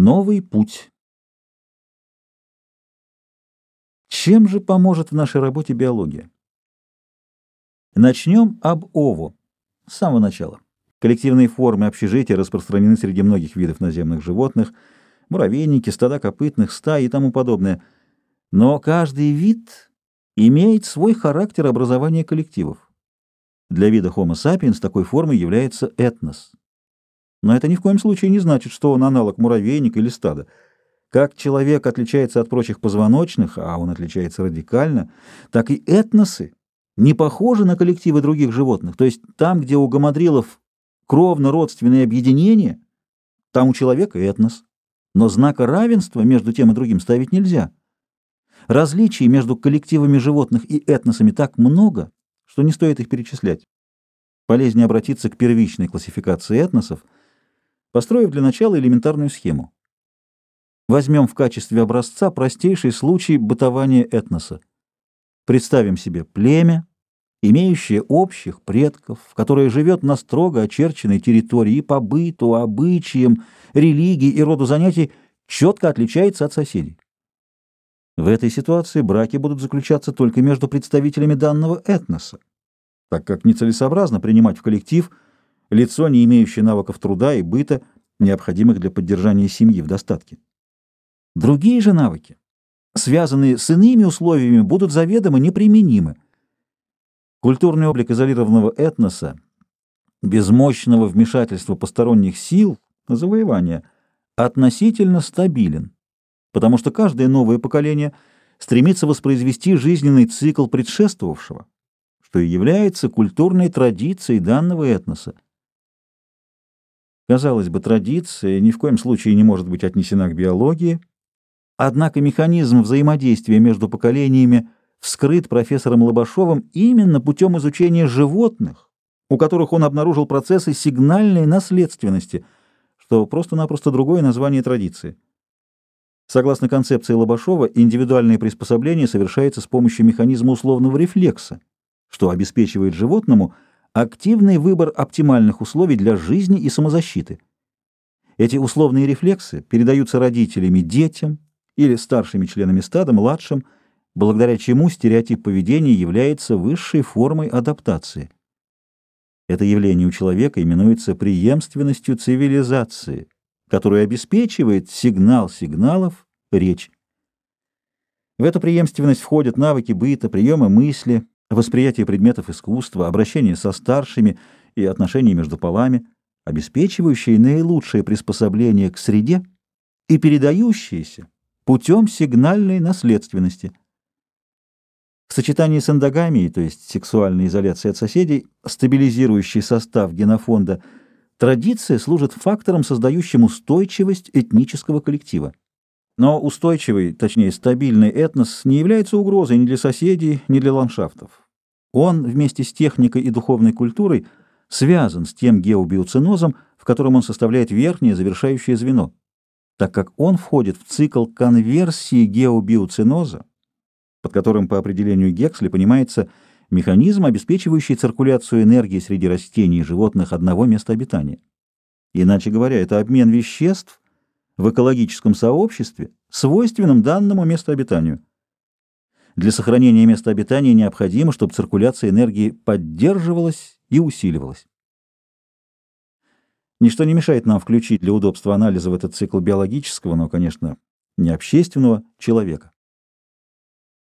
Новый путь. Чем же поможет в нашей работе биология? Начнем об ОВО. С самого начала. Коллективные формы общежития распространены среди многих видов наземных животных, муравейники, стада копытных, стаи и тому подобное. Но каждый вид имеет свой характер образования коллективов. Для вида Homo sapiens такой формой является этнос. Но это ни в коем случае не значит, что он аналог муравейника или стада. Как человек отличается от прочих позвоночных, а он отличается радикально, так и этносы не похожи на коллективы других животных. То есть там, где у гамадрилов кровно-родственные объединения, там у человека этнос. Но знака равенства между тем и другим ставить нельзя. Различий между коллективами животных и этносами так много, что не стоит их перечислять. Полезнее обратиться к первичной классификации этносов, построив для начала элементарную схему. Возьмем в качестве образца простейший случай бытования этноса. Представим себе племя, имеющее общих предков, которое живет на строго очерченной территории по быту, обычаям, религии и роду занятий четко отличается от соседей. В этой ситуации браки будут заключаться только между представителями данного этноса, так как нецелесообразно принимать в коллектив лицо, не имеющее навыков труда и быта, необходимых для поддержания семьи в достатке. Другие же навыки, связанные с иными условиями, будут заведомо неприменимы. Культурный облик изолированного этноса, без мощного вмешательства посторонних сил, завоевания, относительно стабилен потому что каждое новое поколение стремится воспроизвести жизненный цикл предшествовавшего, что и является культурной традицией данного этноса. Казалось бы, традиция ни в коем случае не может быть отнесена к биологии, однако механизм взаимодействия между поколениями вскрыт профессором Лобашовым именно путем изучения животных, у которых он обнаружил процессы сигнальной наследственности, что просто-напросто другое название традиции. Согласно концепции Лобашова, индивидуальное приспособление совершается с помощью механизма условного рефлекса, что обеспечивает животному активный выбор оптимальных условий для жизни и самозащиты. Эти условные рефлексы передаются родителями детям или старшими членами стада младшим, благодаря чему стереотип поведения является высшей формой адаптации. Это явление у человека именуется преемственностью цивилизации – который обеспечивает сигнал сигналов речь. В эту преемственность входят навыки быта, приемы мысли, восприятие предметов искусства, обращение со старшими и отношения между полами, обеспечивающие наилучшее приспособление к среде и передающиеся путем сигнальной наследственности. В сочетании с эндогамией, то есть сексуальной изоляцией от соседей, стабилизирующий состав генофонда – Традиция служит фактором, создающим устойчивость этнического коллектива. Но устойчивый, точнее стабильный этнос не является угрозой ни для соседей, ни для ландшафтов. Он вместе с техникой и духовной культурой связан с тем геобиоценозом, в котором он составляет верхнее завершающее звено, так как он входит в цикл конверсии геобиоценоза, под которым по определению Гексли понимается – механизм, обеспечивающий циркуляцию энергии среди растений и животных одного места обитания. Иначе говоря, это обмен веществ в экологическом сообществе, свойственном данному месту обитанию. Для сохранения места обитания необходимо, чтобы циркуляция энергии поддерживалась и усиливалась. Ничто не мешает нам включить для удобства анализа в этот цикл биологического, но, конечно, не общественного человека.